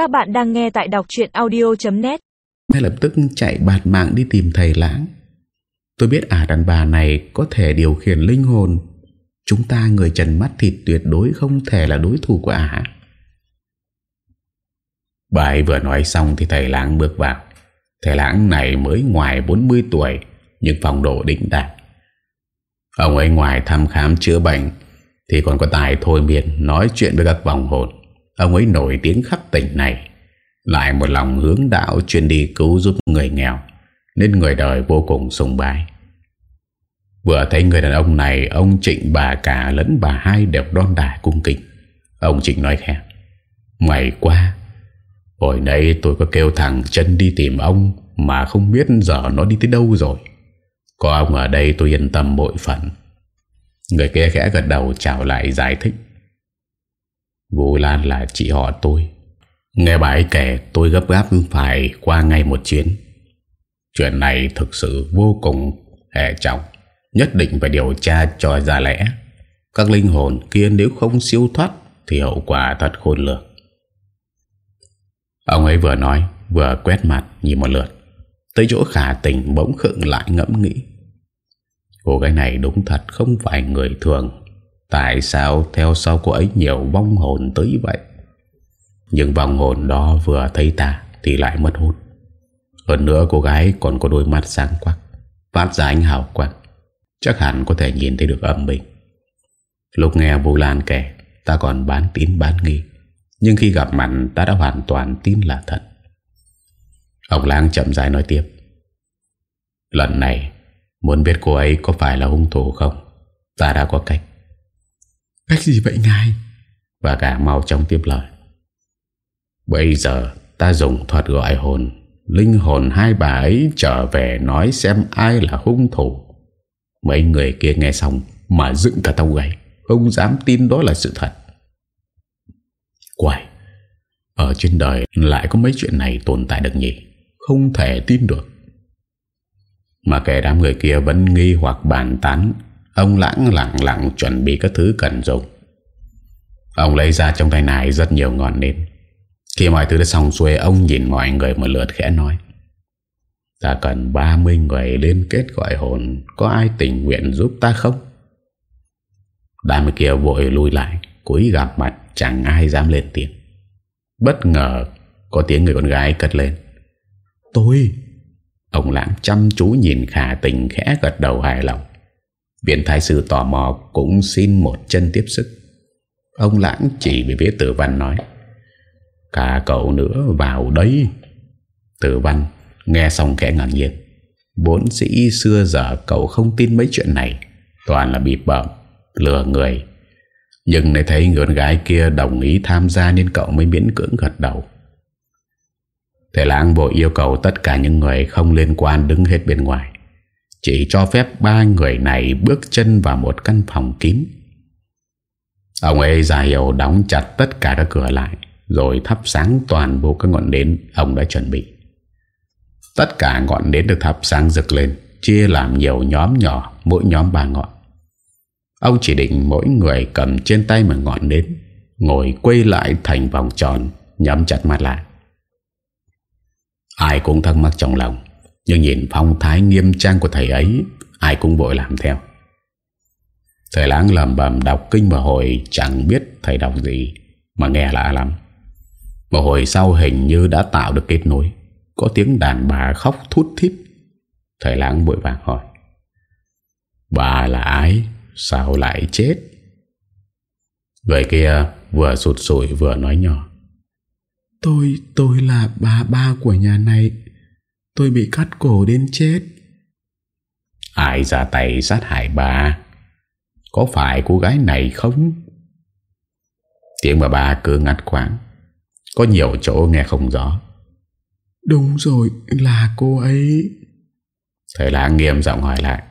Các bạn đang nghe tại đọc chuyện audio.net Ngay lập tức chạy bạt mạng đi tìm thầy lãng. Tôi biết ả đàn bà này có thể điều khiển linh hồn. Chúng ta người trần mắt thịt tuyệt đối không thể là đối thủ của ả Bà ấy vừa nói xong thì thầy lãng bước vào. Thầy lãng này mới ngoài 40 tuổi, Nhưng phòng độ đỉnh đạt Ông ấy ngoài thăm khám chữa bệnh, Thì còn có tài thôi miên Nói chuyện với các vòng hồn. Ông ấy nổi tiếng khắp tỉnh này. Lại một lòng hướng đạo chuyên đi cứu giúp người nghèo, Nên người đời vô cùng sùng bái. Vừa thấy người đàn ông này, Ông Trịnh bà cả lẫn bà hai đều đon đả cung kính. Ông Trịnh nói khẽ Mày qua Hồi nãy tôi có kêu thằng chân đi tìm ông Mà không biết giờ nó đi tới đâu rồi. Có ông ở đây tôi yên tâm bội phận. Người kia khẽ gật đầu chào lại giải thích. Vũ Lan là chị họ tôi. Nghe bà ấy kể, tôi gấp gáp phải qua ngay một chuyến. Chuyện này thực sự vô cùng hệ trọng, Nhất định phải điều tra cho ra lẽ. Các linh hồn kia nếu không siêu thoát Thì hậu quả thật khôn lường. Ông ấy vừa nói, Vừa quét mặt nhìn một lượt. Tới chỗ khả tình bỗng khựng lại ngẫm nghĩ. Cô gái này đúng thật không phải người thường. Tại sao theo sau cô ấy nhiều vong hồn tới vậy? Nhưng vong hồn đó vừa thấy ta Thì lại mất hút. Hơn nữa cô gái còn có đôi mắt sáng quắc, Phát ra ánh hào quang. Chắc hẳn có thể nhìn thấy được âm bình. Lúc nghe Vũ Lan kể, Ta còn bán tín bán nghi. Nhưng khi gặp mặt, ta đã hoàn toàn tin là thật. Ông Lang chậm dài nói tiếp. Lần này, Muốn biết cô ấy có phải là hung thủ không? Ta đã có cách. Cách gì vậy ngài Và cả mau trong tiếp lời. Bây giờ ta dùng thuật gọi hồn, Linh hồn hai bà ấy trở về nói xem ai là hung thủ. Mấy người kia nghe xong Mà dựng cả tàu gầy Không dám tin đó là sự thật. Quay Ở trên đời lại có mấy chuyện này tồn tại được nhỉ? Không thể tin được. Mà kẻ đám người kia vẫn nghi hoặc bàn tán Ông lãng lặng lặng chuẩn bị các thứ cần dùng. Ông lấy ra trong tay này rất nhiều ngọn nến. Khi mọi thứ đã xong xuôi, Ông nhìn mọi người một lượt khẽ nói, Ta cần 30 người liên kết gọi hồn, Có ai tình nguyện giúp ta không? Đám kia vội lui lại, Cúi gặp mặt, chẳng ai dám lên tiếng. Bất ngờ, Có tiếng người con gái cất lên, Tôi! Ông lãng chăm chú nhìn khả tình khẽ gật đầu hài lòng. Viện thái sư tò mò cũng xin một chân tiếp sức. Ông lãng chỉ về phía tử văn nói, Cả cậu nữa vào đấy. Tử văn nghe xong kẻ ngạc nhiên Bốn sĩ xưa giờ cậu không tin mấy chuyện này, Toàn là bị bợm, Lừa người. Nhưng lại thấy người con gái kia đồng ý tham gia Nên cậu mới miễn cưỡng gật đầu. Thầy lãng bộ yêu cầu tất cả những người không liên quan đứng hết bên ngoài chỉ cho phép ba người này bước chân vào một căn phòng kín. Ông ấy ra hiệu đóng chặt tất cả các cửa lại, Rồi thắp sáng toàn bộ các ngọn nến ông đã chuẩn bị. Tất cả ngọn nến được thắp sáng rực lên, Chia làm nhiều nhóm nhỏ, Mỗi nhóm ba ngọn. Ông chỉ định mỗi người cầm trên tay một ngọn nến Ngồi quay lại thành vòng tròn, Nhắm chặt mắt lại. Ai cũng thắc mắc trong lòng nhưng nhìn phong thái nghiêm trang của thầy ấy Ai cũng vội làm theo. Thầy láng lầm bầm đọc kinh mà hồi Chẳng biết thầy đọc gì Mà nghe lạ lắm. Một hồi sau hình như đã tạo được kết nối. Có tiếng đàn bà khóc thút thít. Thầy láng vội vàng hỏi Bà là ai? Sao lại chết? Người kia vừa sụt sủi vừa nói nhỏ Tôi, tôi là bà ba của nhà này. Tôi bị cắt cổ đến chết. Ai ra tay sát hại bà? Có phải cô gái này không? Tiếng bà bà cứ ngắt quãng. Có nhiều chỗ nghe không rõ. Đúng rồi là cô ấy. Thầy lá nghiêm giọng hỏi lại.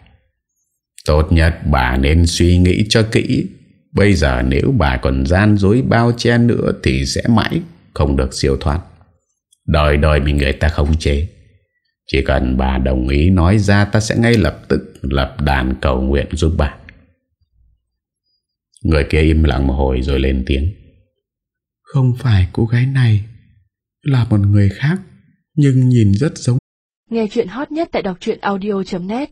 Tốt nhất bà nên suy nghĩ cho kỹ. Bây giờ nếu bà còn gian dối bao che nữa Thì sẽ mãi không được siêu thoát. Đời đời bị người ta không chế chỉ cần bà đồng ý nói ra ta sẽ ngay lập tức lập đàn cầu nguyện giúp bà. Người kia im lặng một hồi rồi lên tiếng. Không phải cô gái này. là một người khác, nhưng nhìn rất giống. Nghe chuyện hot nhất tại đọc truyện audio.net